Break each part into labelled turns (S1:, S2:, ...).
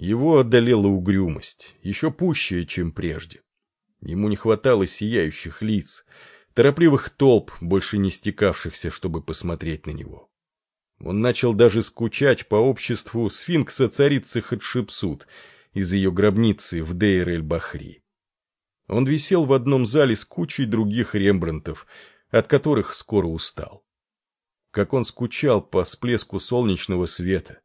S1: Его одолела угрюмость, еще пущая, чем прежде. Ему не хватало сияющих лиц, торопливых толп, больше не стекавшихся, чтобы посмотреть на него. Он начал даже скучать по обществу сфинкса царицы Хатшепсут из ее гробницы в Дейр-эль-Бахри. Он висел в одном зале с кучей других рембрандтов, от которых скоро устал. Как он скучал по всплеску солнечного света,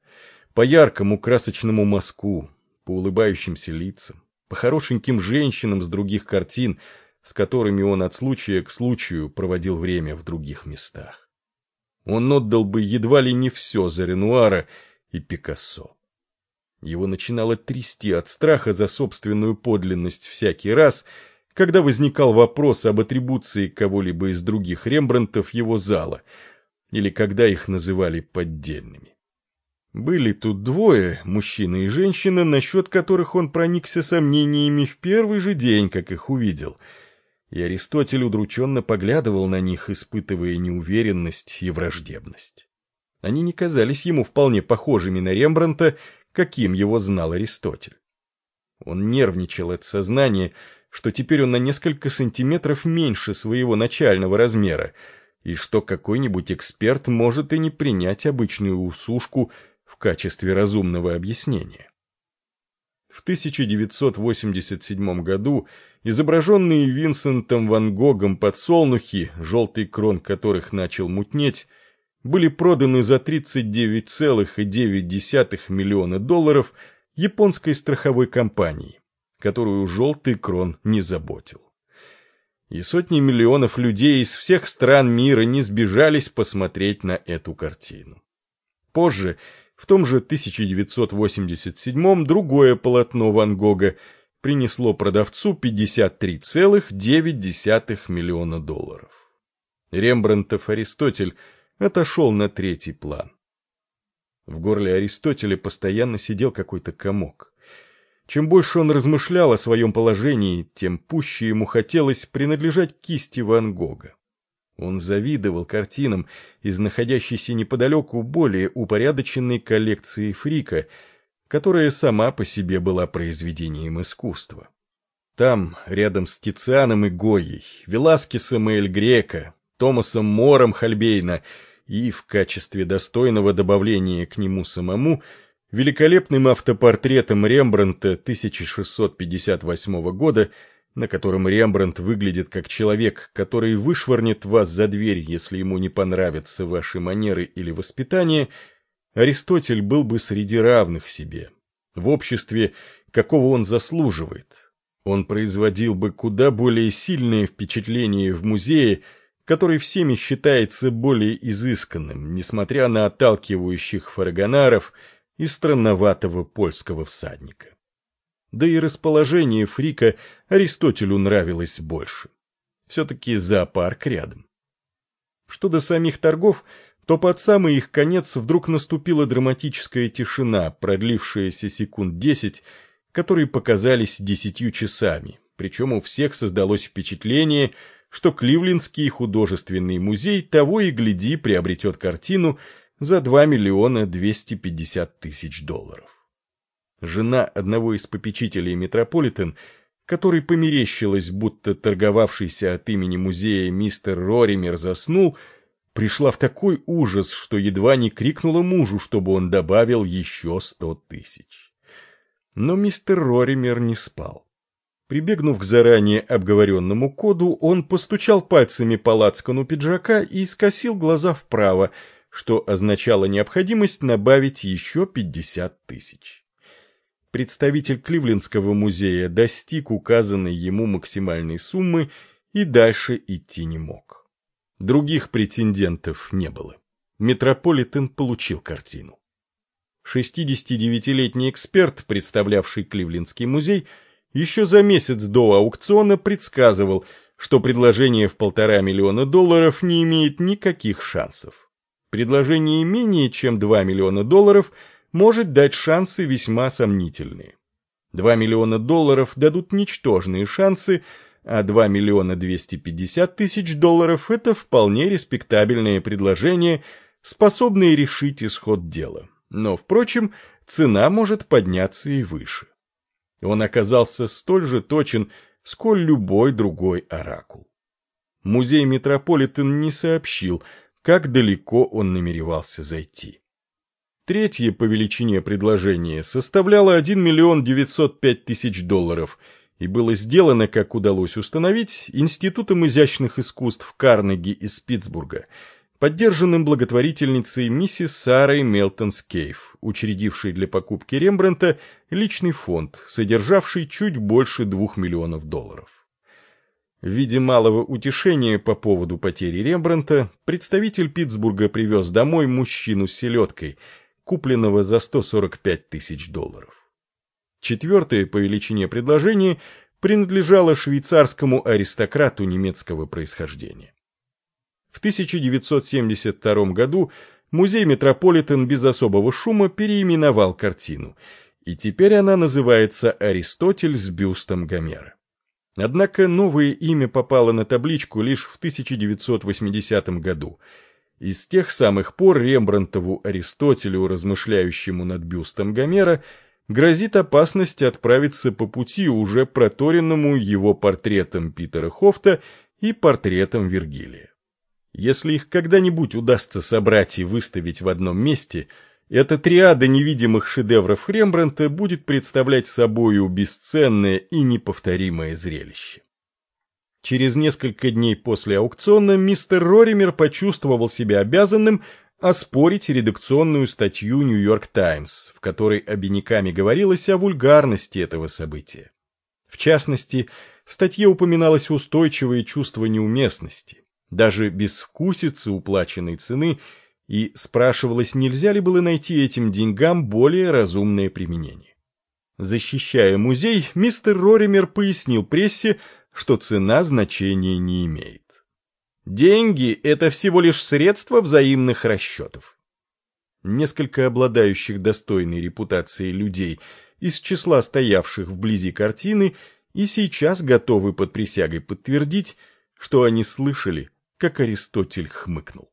S1: по яркому красочному мазку, по улыбающимся лицам, по хорошеньким женщинам с других картин, с которыми он от случая к случаю проводил время в других местах. Он отдал бы едва ли не все за Ренуара и Пикассо. Его начинало трясти от страха за собственную подлинность всякий раз, когда возникал вопрос об атрибуции кого-либо из других Рембрандтов его зала, или когда их называли поддельными. Были тут двое, мужчина и женщина, насчет которых он проникся сомнениями в первый же день, как их увидел. И Аристотель удрученно поглядывал на них, испытывая неуверенность и враждебность. Они не казались ему вполне похожими на Рембранта, каким его знал Аристотель. Он нервничал от сознания, что теперь он на несколько сантиметров меньше своего начального размера, и что какой-нибудь эксперт может и не принять обычную усушку в качестве разумного объяснения. В 1987 году изображенные Винсентом Ван Гогом подсолнухи, желтый крон которых начал мутнеть, были проданы за 39,9 миллиона долларов японской страховой компании, которую желтый крон не заботил. И сотни миллионов людей из всех стран мира не сбежались посмотреть на эту картину. Позже в том же 1987 другое полотно Ван Гога принесло продавцу 53,9 миллиона долларов. Рембрандтов Аристотель отошел на третий план. В горле Аристотеля постоянно сидел какой-то комок. Чем больше он размышлял о своем положении, тем пуще ему хотелось принадлежать кисти Ван Гога. Он завидовал картинам из находящейся неподалеку более упорядоченной коллекции Фрика, которая сама по себе была произведением искусства. Там, рядом с Тицианом и Гойей, Веласкесом и Эль Грека, Томасом Мором Хальбейна и, в качестве достойного добавления к нему самому, великолепным автопортретом Рембрандта 1658 года – на котором Рембрандт выглядит как человек, который вышвырнет вас за дверь, если ему не понравятся ваши манеры или воспитание, Аристотель был бы среди равных себе, в обществе, какого он заслуживает. Он производил бы куда более сильное впечатление в музее, который всеми считается более изысканным, несмотря на отталкивающих фарагонаров и странноватого польского всадника да и расположение Фрика Аристотелю нравилось больше. Все-таки зоопарк рядом. Что до самих торгов, то под самый их конец вдруг наступила драматическая тишина, продлившаяся секунд десять, которые показались десятью часами, причем у всех создалось впечатление, что Кливлендский художественный музей того и гляди приобретет картину за 2 миллиона 250 тысяч долларов жена одного из попечителей Метрополитен, который померещилась, будто торговавшийся от имени музея мистер Роример заснул, пришла в такой ужас, что едва не крикнула мужу, чтобы он добавил еще сто тысяч. Но мистер Роример не спал. Прибегнув к заранее обговоренному коду, он постучал пальцами по лацкану пиджака и скосил глаза вправо, что означало необходимость набавить еще пятьдесят тысяч представитель Кливлендского музея достиг указанной ему максимальной суммы и дальше идти не мог. Других претендентов не было. Метрополитен получил картину. 69-летний эксперт, представлявший Кливлендский музей, еще за месяц до аукциона предсказывал, что предложение в полтора миллиона долларов не имеет никаких шансов. Предложение менее чем 2 миллиона долларов – может дать шансы весьма сомнительные. 2 миллиона долларов дадут ничтожные шансы, а 2 миллиона 250 тысяч долларов – это вполне респектабельное предложение, способное решить исход дела. Но, впрочем, цена может подняться и выше. Он оказался столь же точен, сколь любой другой оракул. Музей Метрополитен не сообщил, как далеко он намеревался зайти. Третье по величине предложение составляло 1 миллион 905 тысяч долларов и было сделано, как удалось установить, Институтом изящных искусств Карнеги из Питтсбурга, поддержанным благотворительницей миссис Сарой Мелтон Скейф, учредившей для покупки Рембрандта личный фонд, содержавший чуть больше двух миллионов долларов. В виде малого утешения по поводу потери Рембрандта представитель Питтсбурга привез домой мужчину с селедкой – купленного за 145 тысяч долларов. Четвертое по величине предложение принадлежало швейцарскому аристократу немецкого происхождения. В 1972 году музей Метрополитен без особого шума переименовал картину, и теперь она называется «Аристотель с бюстом Гомера». Однако новое имя попало на табличку лишь в 1980 году – и с тех самых пор Рембрандтову Аристотелю, размышляющему над бюстом Гомера, грозит опасность отправиться по пути, уже проторенному его портретом Питера Хофта и портретом Вергилия. Если их когда-нибудь удастся собрать и выставить в одном месте, эта триада невидимых шедевров Рембрандта будет представлять собою бесценное и неповторимое зрелище. Через несколько дней после аукциона мистер Роример почувствовал себя обязанным оспорить редакционную статью «Нью-Йорк Таймс», в которой обиняками говорилось о вульгарности этого события. В частности, в статье упоминалось устойчивое чувство неуместности, даже безвкусицы уплаченной цены, и спрашивалось, нельзя ли было найти этим деньгам более разумное применение. Защищая музей, мистер Роример пояснил прессе, что цена значения не имеет. Деньги – это всего лишь средство взаимных расчетов. Несколько обладающих достойной репутацией людей из числа стоявших вблизи картины и сейчас готовы под присягой подтвердить, что они слышали, как Аристотель хмыкнул.